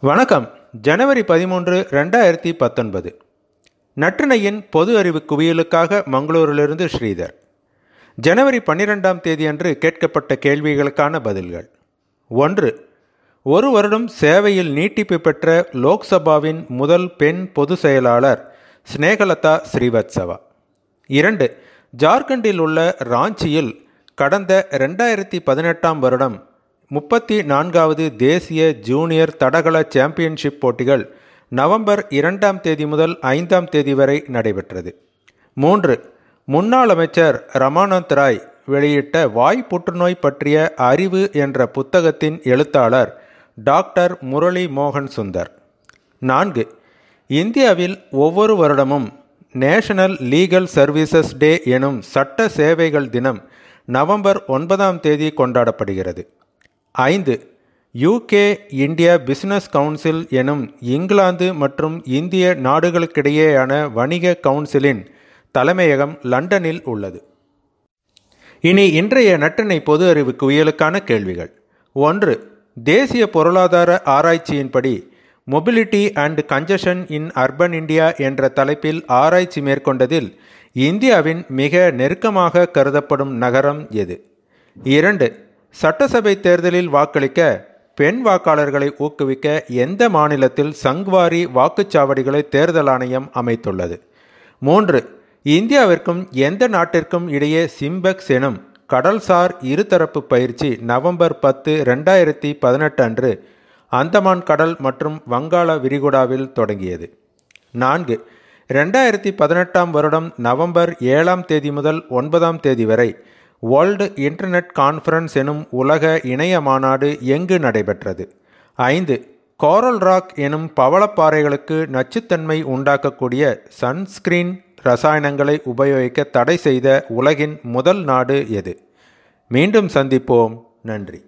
வணக்கம். ஜனவரி பதிமூன்று ரெண்டாயிரத்தி பத்தொன்பது. நற்றினையின் பொது அறிவு குவியலுக்காக மங்களூரிலிருந்து ஸ்ரீதர். ஜனவரி பன்னிரெண்டாம் தேதியன்று கேட்கப்பட்ட கேள்விகளுக்கான பதில்கள். ஒன்று ஒரு வருடம் சேவையில் நீட்டிப்பு பெற்ற லோக்சபாவின் முதல் பெண் பொது செயலாளர் ஸ்னேகலதா ஸ்ரீவத்சவா. இரண்டு ஜார்க்கண்டில் உள்ள ராஞ்சியில் கடந்த ரெண்டாயிரத்தி பதினெட்டாம் வருடம் முப்பத்தி நான்காவது தேசிய ஜூனியர் தடகள சாம்பியன்ஷிப் போட்டிகள் நவம்பர் இரண்டாம் தேதி முதல் ஐந்தாம் தேதி வரை நடைபெற்றது. மூன்று முன்னாள் அமைச்சர் ரமானந்த் ராய் வெளியிட்ட வாய் புற்றுநோய் பற்றிய அறிவு என்ற புத்தகத்தின் எழுத்தாளர் டாக்டர் முரளி மோகன் சுந்தர். நான்கு இந்தியாவில் ஒவ்வொரு வருடமும் நேஷனல் லீகல் சர்வீசஸ் டே எனும் சட்ட சேவைகள் தினம் நவம்பர் ஒன்பதாம் தேதி கொண்டாடப்படுகிறது. ஐந்து. யூகே இந்தியா பிசினஸ் கவுன்சில் எனும் இங்கிலாந்து மற்றும் இந்திய நாடுகளுக்கிடையேயான வணிக கவுன்சிலின் தலைமையகம் லண்டனில் உள்ளது. இனி இன்றைய நட்டினை பொது அறிவு குவியலுக்கான கேள்விகள். ஒன்று தேசிய பொருளாதார ஆராய்ச்சியின்படி mobility and congestion in urban India என்ற தலைப்பில் ஆராய்ச்சி மேற்கொண்டதில் இந்தியாவின் மிக நெருக்கமாக கருதப்படும் நகரம் எது? இரண்டு சட்டசபை தேர்தலில் வாக்களிக்க பெண் வாக்காளர்களை ஊக்குவிக்க எந்த மாநிலத்தில் சங்வாரி வாக்குச்சாவடிகளை தேர்தல் ஆணையம் அமைத்துள்ளது? மூன்று இந்தியாவிற்கும் எந்த நாட்டிற்கும் இடையே சிம்பெக்ஸ் எனும் கடல்சார் இருதரப்பு பயிற்சி நவம்பர் பத்து ரெண்டாயிரத்தி பதினெட்டு அன்று அந்தமான் கடல் மற்றும் வங்காள விரிகுடாவில் தொடங்கியது. நான்கு ரெண்டாயிரத்தி பதினெட்டாம் வருடம் நவம்பர் ஏழாம் தேதி முதல் ஒன்பதாம் தேதி வரை வேர்ல்டு இன்டர்நெட் கான்ஃபரன்ஸ் எனும் உலக இணைய மாநாடு எங்கு நடைபெற்றது? ஐந்து கோரல் ராக் எனும் பவளப்பாறைகளுக்கு நச்சுத்தன்மை உண்டாக்கக்கூடிய சன்ஸ்கிரீன் ரசாயனங்களை உபயோகிக்க தடை செய்த உலகின் முதல் நாடு எது? மீண்டும் சந்திப்போம். நன்றி.